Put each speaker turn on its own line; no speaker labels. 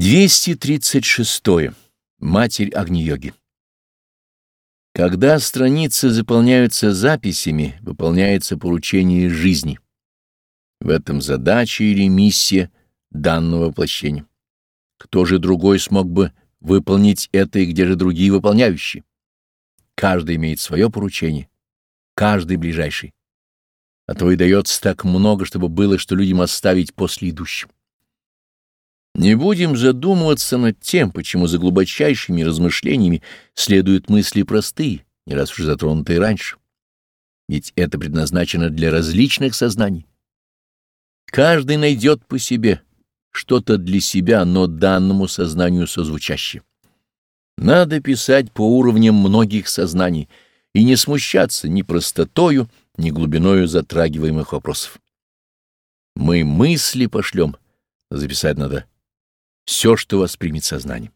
236. Матерь Агни-йоги Когда страницы заполняются записями, выполняется поручение жизни. В этом задача или миссия данного воплощения. Кто же другой смог бы выполнить это и где же другие выполняющие? Каждый имеет свое поручение, каждый ближайший. А то и дается так много, чтобы было, что людям оставить после идущим. Не будем задумываться над тем, почему за глубочайшими размышлениями следуют мысли простые, не раз уже затронутые раньше. Ведь это предназначено для различных сознаний. Каждый найдет по себе что-то для себя, но данному сознанию созвучащее. Надо писать по уровням многих сознаний и не смущаться ни простотою, ни глубиною затрагиваемых вопросов. Мы мысли пошлем, записать надо все, что воспримет сознание.